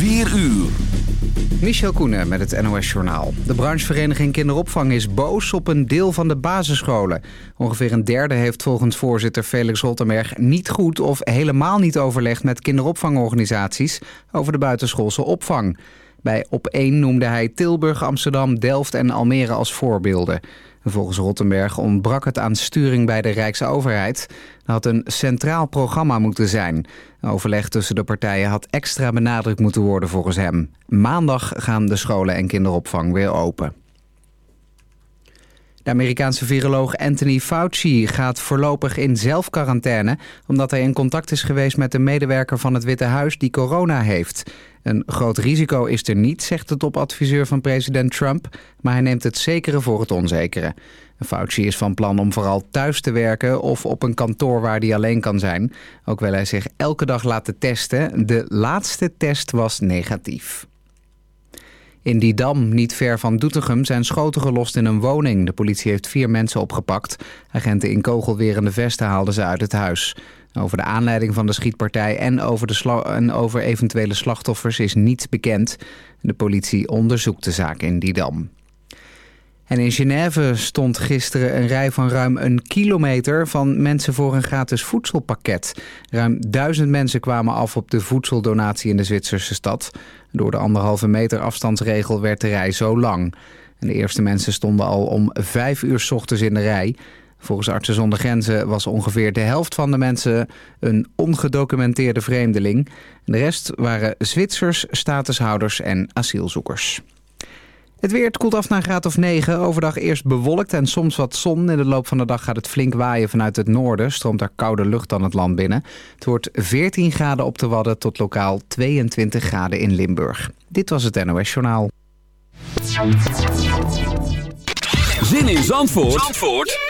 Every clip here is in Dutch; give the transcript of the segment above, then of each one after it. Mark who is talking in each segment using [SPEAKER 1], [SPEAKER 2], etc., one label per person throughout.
[SPEAKER 1] 4 uur.
[SPEAKER 2] Michel Koenen met het NOS-journaal. De branchevereniging Kinderopvang is boos op een deel van de basisscholen. Ongeveer een derde heeft volgens voorzitter Felix Rottenberg niet goed of helemaal niet overlegd met kinderopvangorganisaties over de buitenschoolse opvang. Bij Op 1 noemde hij Tilburg, Amsterdam, Delft en Almere als voorbeelden. Volgens Rottenberg ontbrak het aan sturing bij de Rijksoverheid. Er had een centraal programma moeten zijn. Overleg tussen de partijen had extra benadrukt moeten worden volgens hem. Maandag gaan de scholen en kinderopvang weer open. De Amerikaanse viroloog Anthony Fauci gaat voorlopig in zelfquarantaine... omdat hij in contact is geweest met een medewerker van het Witte Huis die corona heeft. Een groot risico is er niet, zegt de topadviseur van president Trump... maar hij neemt het zekere voor het onzekere. Fauci is van plan om vooral thuis te werken of op een kantoor waar hij alleen kan zijn. Ook wil hij zich elke dag laten testen. De laatste test was negatief. In Didam, niet ver van Doetinchem, zijn schoten gelost in een woning. De politie heeft vier mensen opgepakt. Agenten in kogelwerende vesten haalden ze uit het huis. Over de aanleiding van de schietpartij en over, de en over eventuele slachtoffers is niets bekend. De politie onderzoekt de zaak in Didam. En in Genève stond gisteren een rij van ruim een kilometer van mensen voor een gratis voedselpakket. Ruim duizend mensen kwamen af op de voedseldonatie in de Zwitserse stad. Door de anderhalve meter afstandsregel werd de rij zo lang. En de eerste mensen stonden al om vijf uur s ochtends in de rij. Volgens Artsen zonder Grenzen was ongeveer de helft van de mensen een ongedocumenteerde vreemdeling. de rest waren Zwitsers, statushouders en asielzoekers. Het weer koelt af naar een graad of 9. Overdag eerst bewolkt en soms wat zon. In de loop van de dag gaat het flink waaien vanuit het noorden. Stroomt daar koude lucht dan het land binnen. Het wordt 14 graden op de Wadden tot lokaal 22 graden in Limburg. Dit was het NOS Journaal.
[SPEAKER 1] Zin in Zandvoort, Zandvoort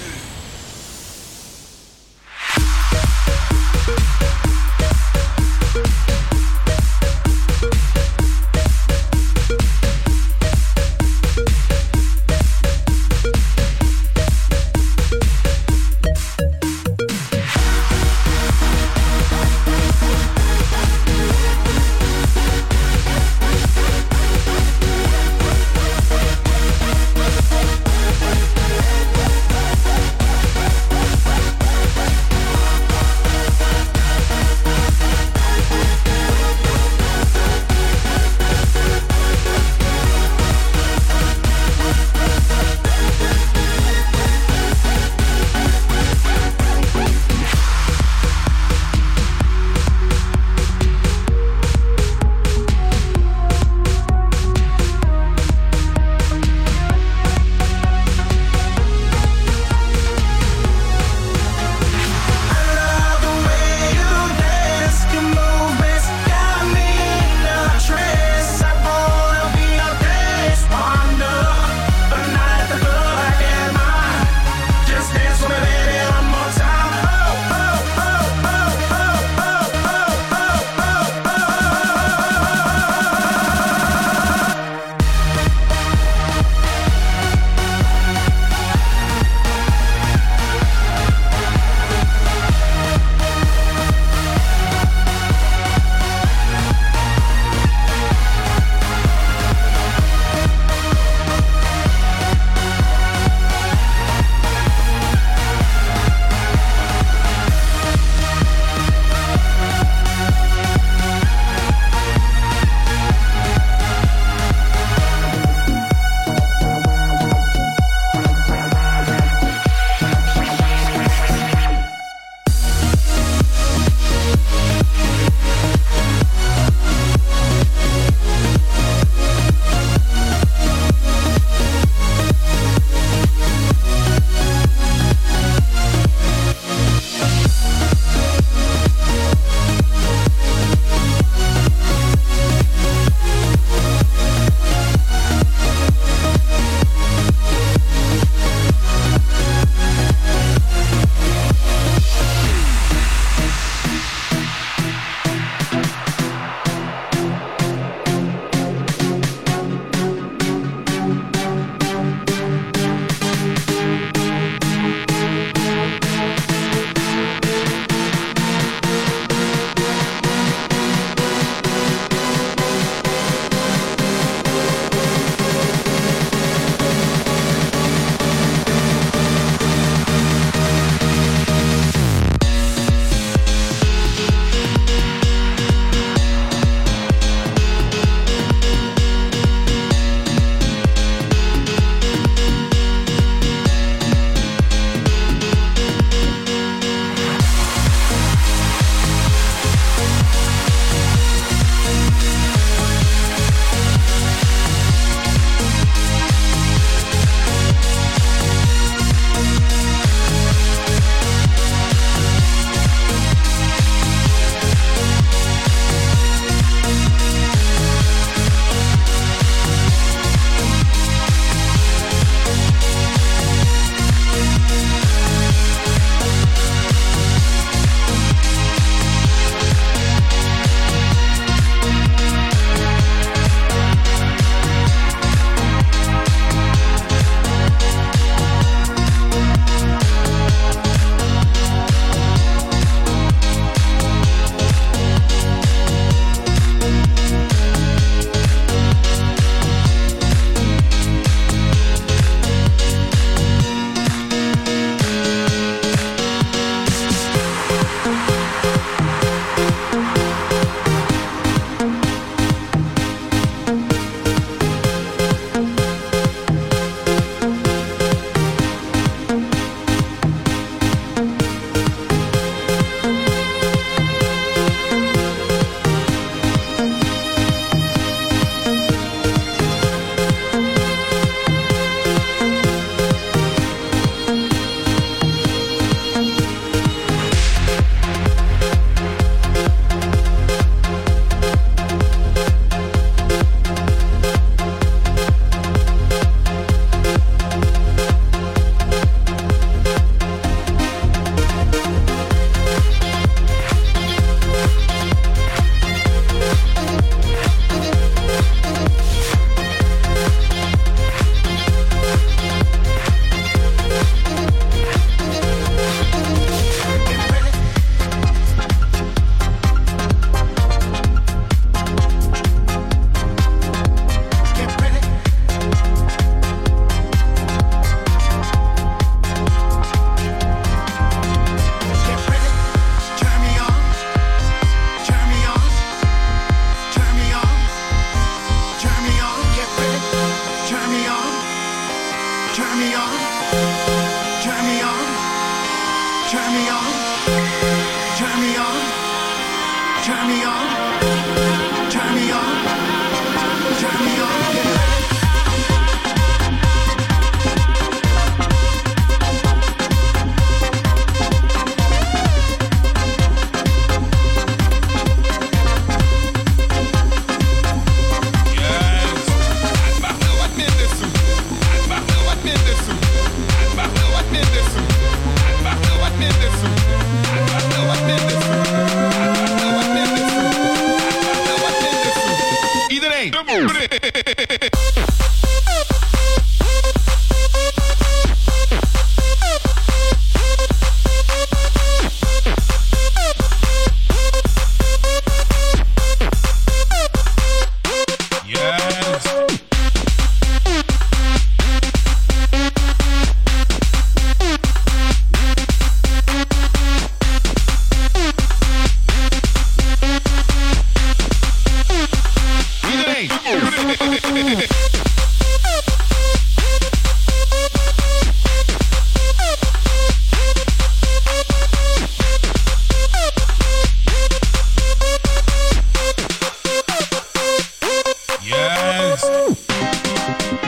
[SPEAKER 3] Podcast.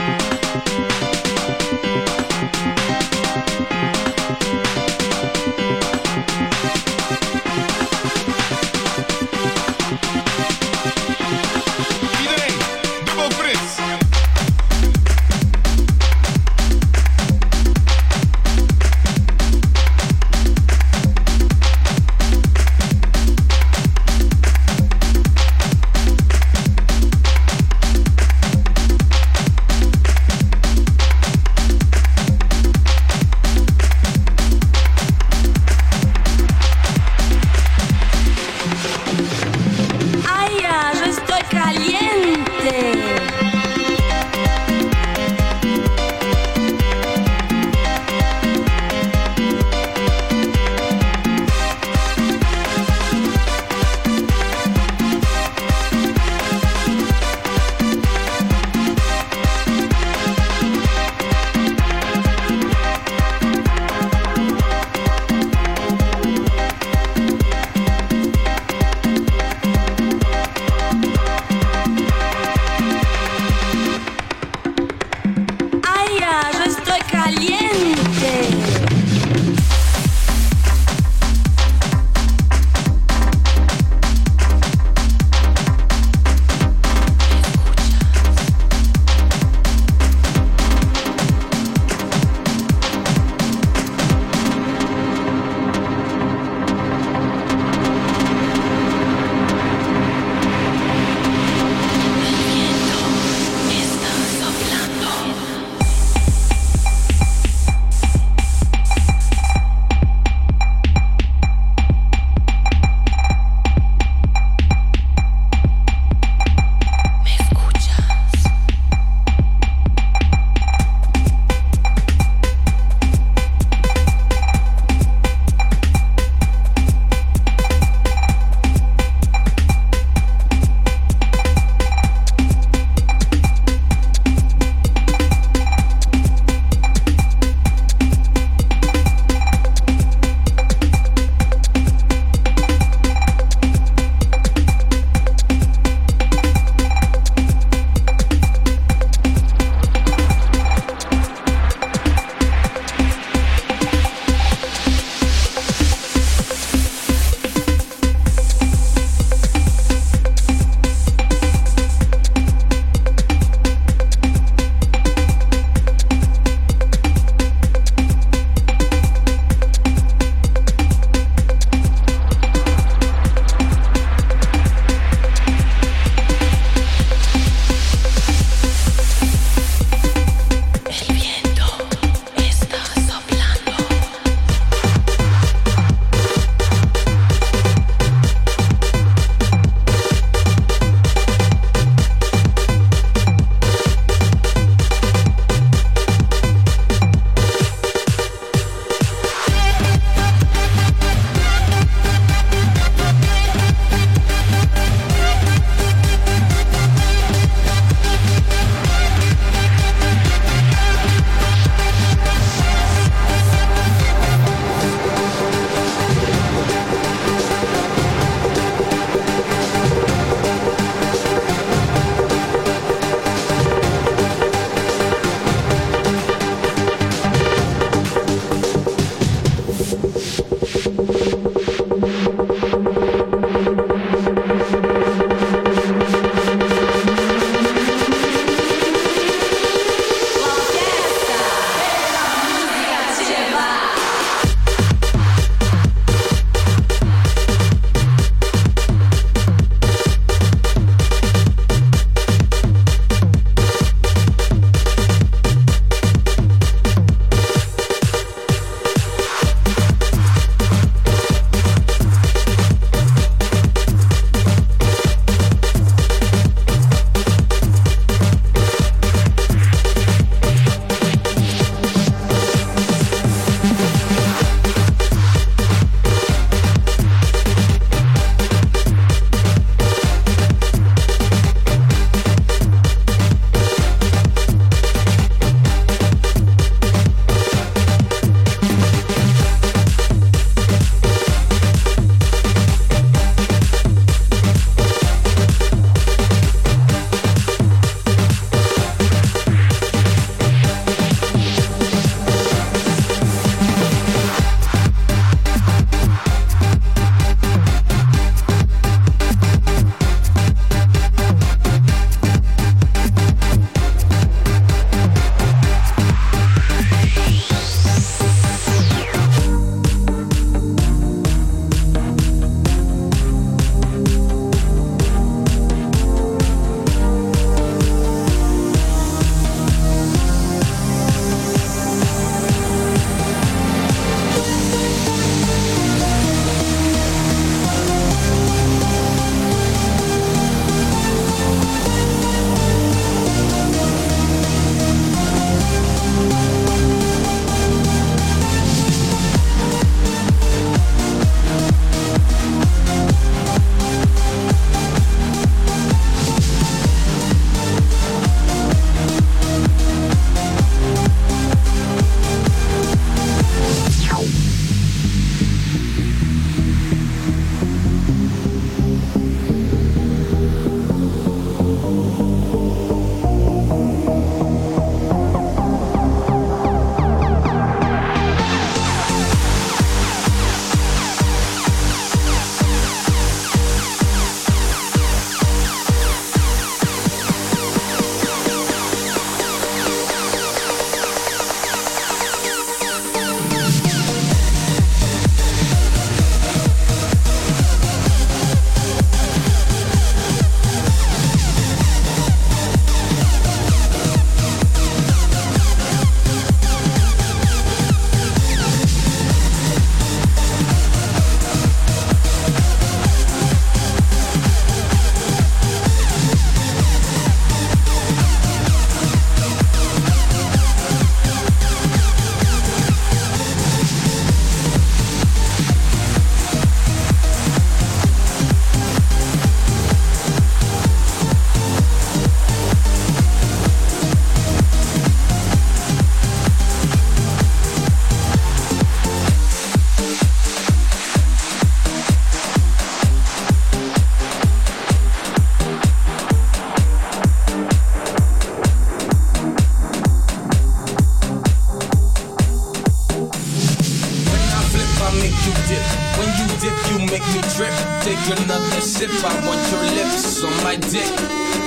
[SPEAKER 3] sip. I want your lips on my dick.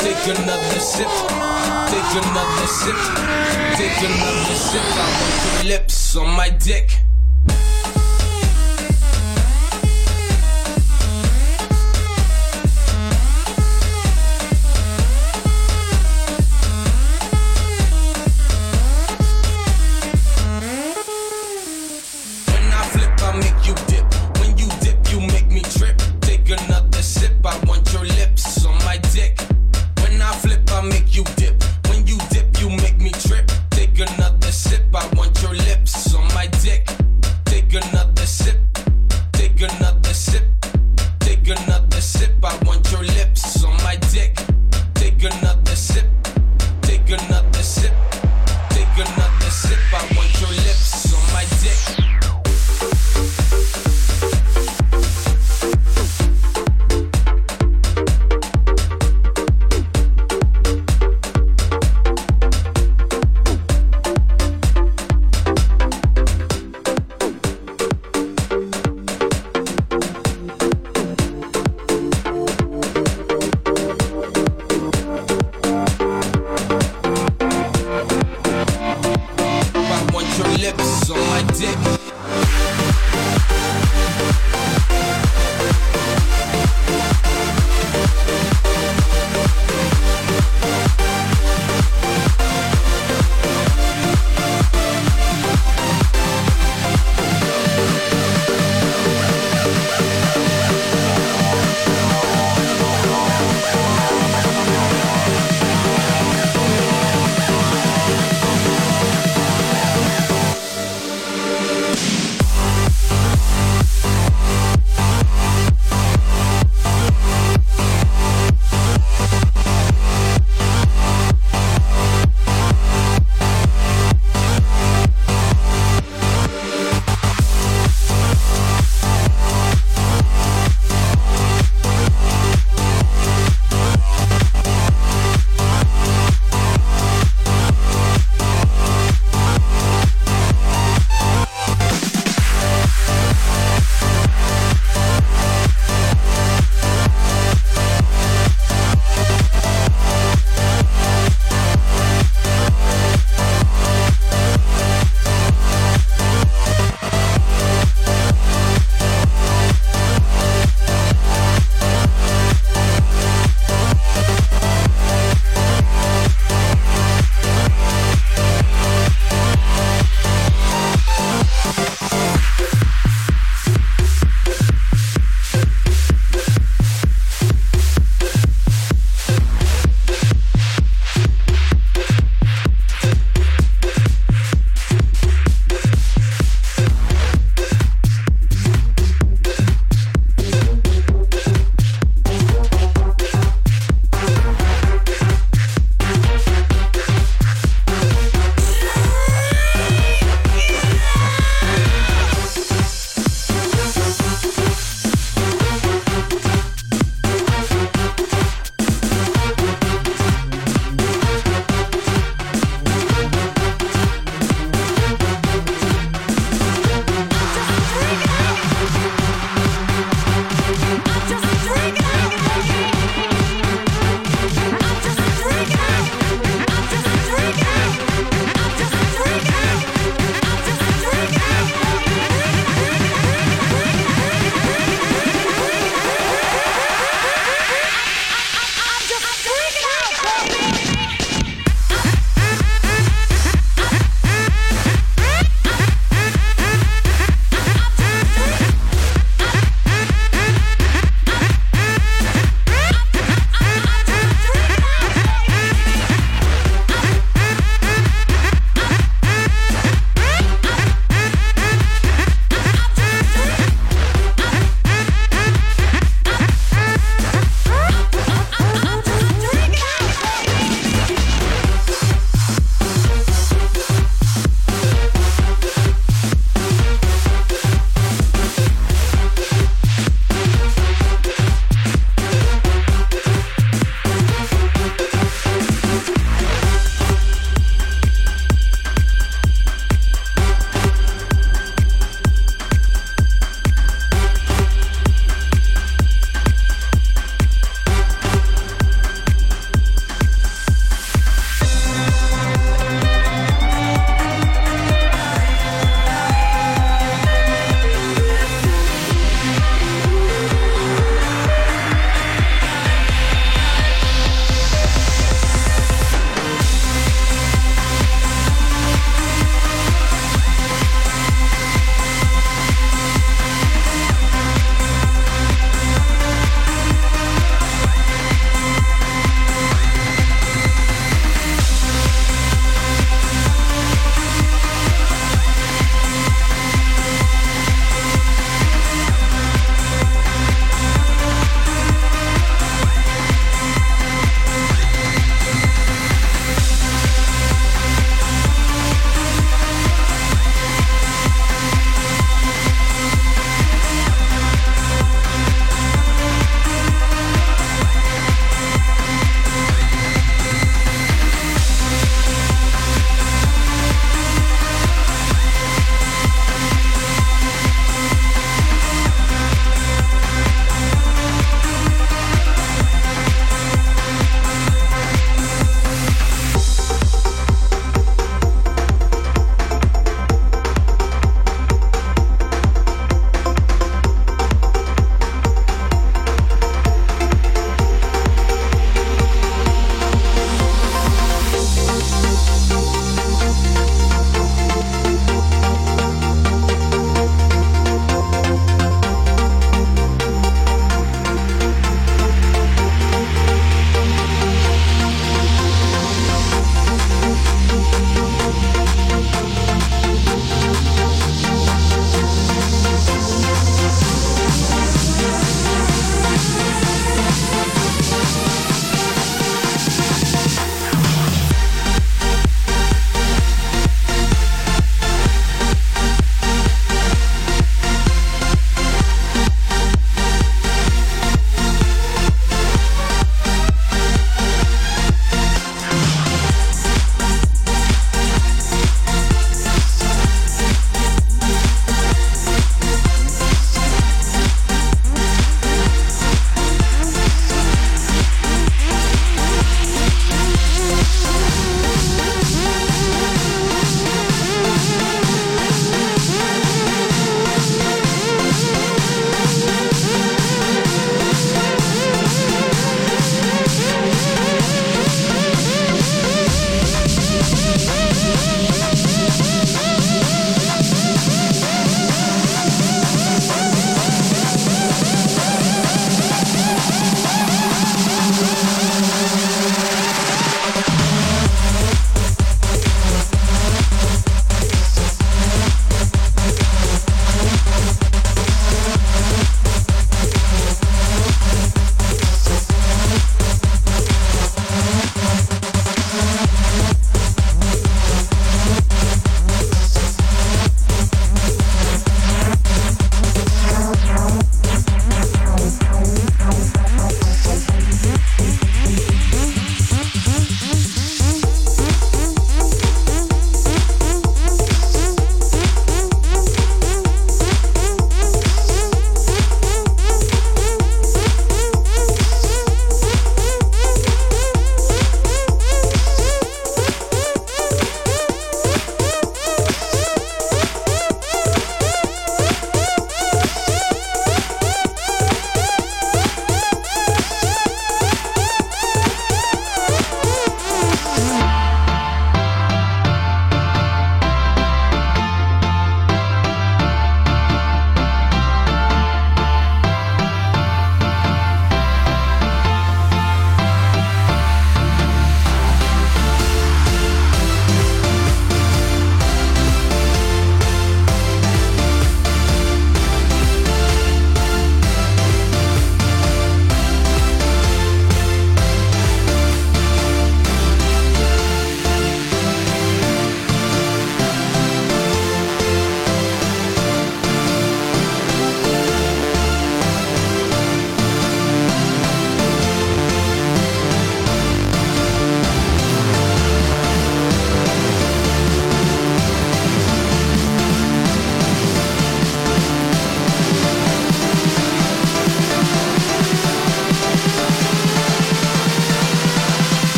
[SPEAKER 3] Take another sip. Take another sip. Take another sip. I want your lips on my dick.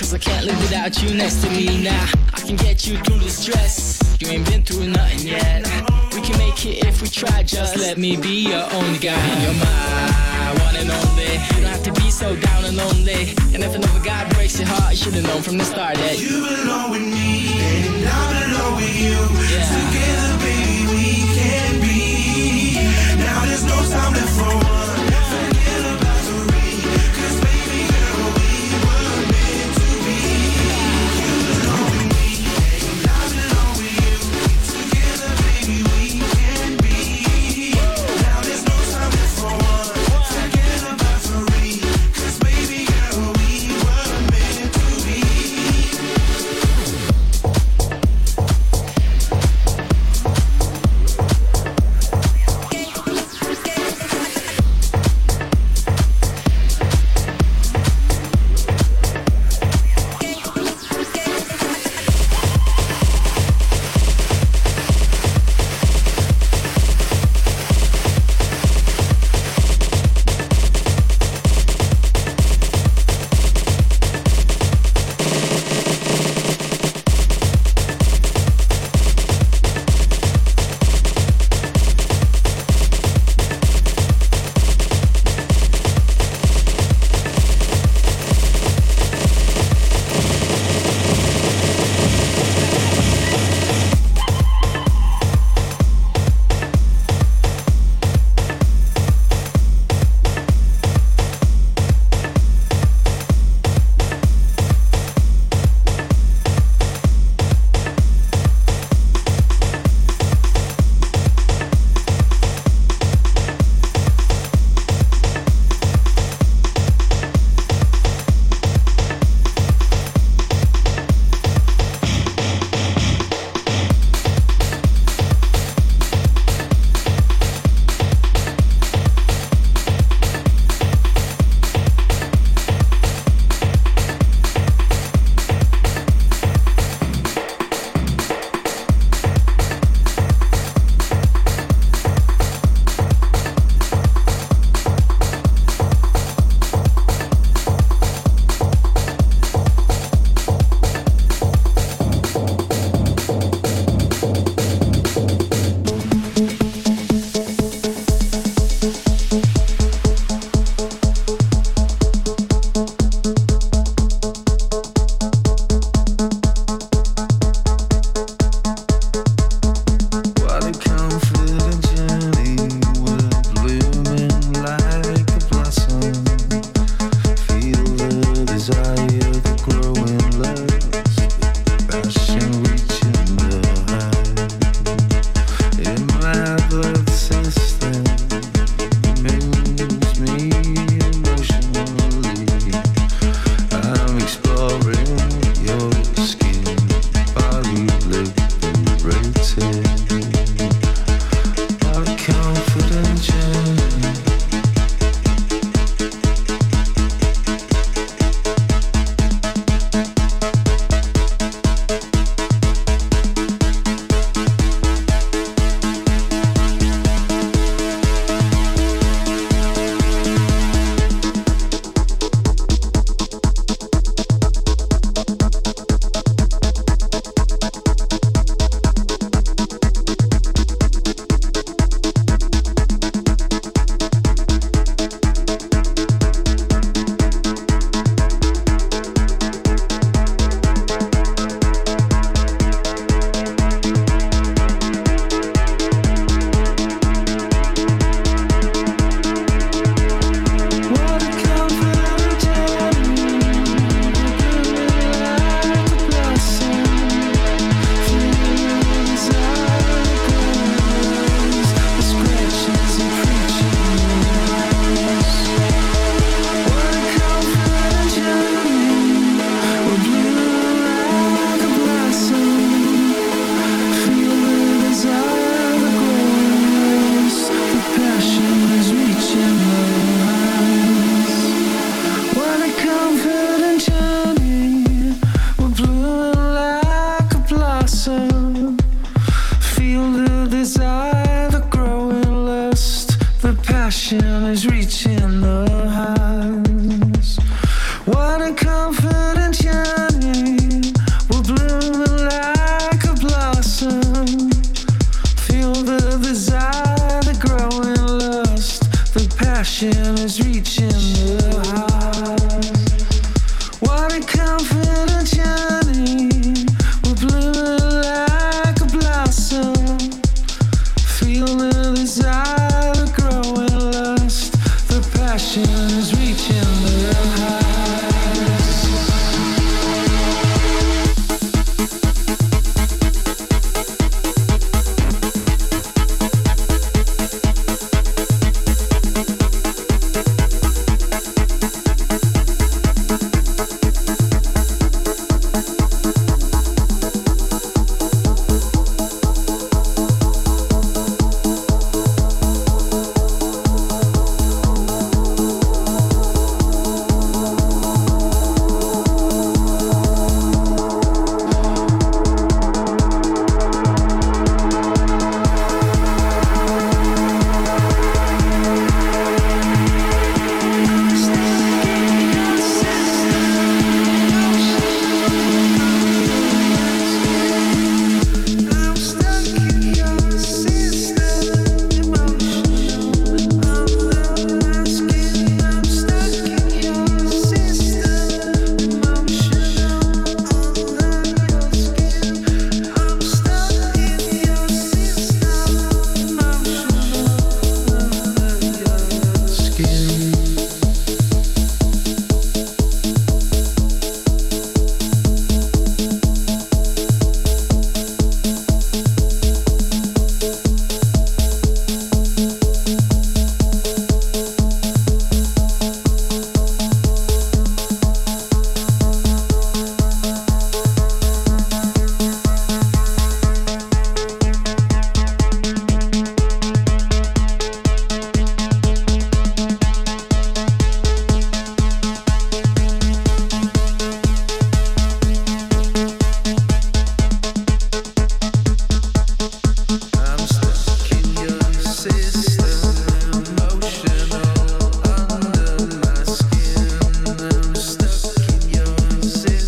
[SPEAKER 3] Cause I can't live without you next to me. Now, I can get you through the stress. You ain't been through nothing yet. We can make it if we try, just let me be your only guy. You're my one and only. You don't have to be so down and lonely. And if another guy breaks your heart, you should've known from the start that
[SPEAKER 4] you belong with me, and I belong with you.
[SPEAKER 3] Yeah.
[SPEAKER 4] Together, baby, we can be. Now there's no time left for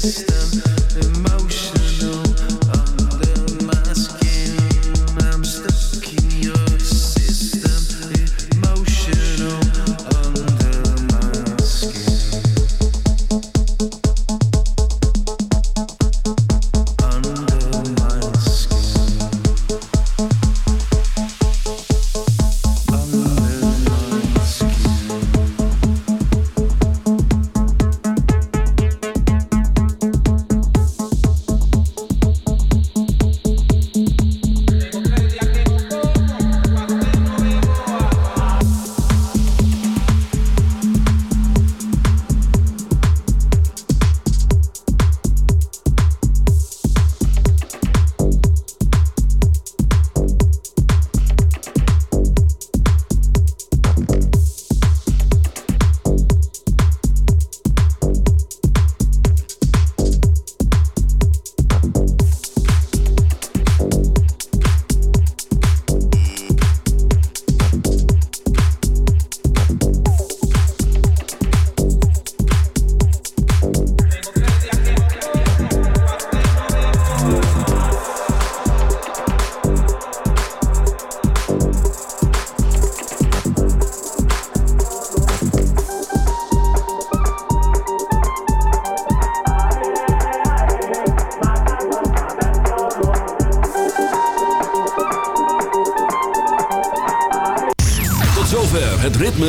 [SPEAKER 1] sister.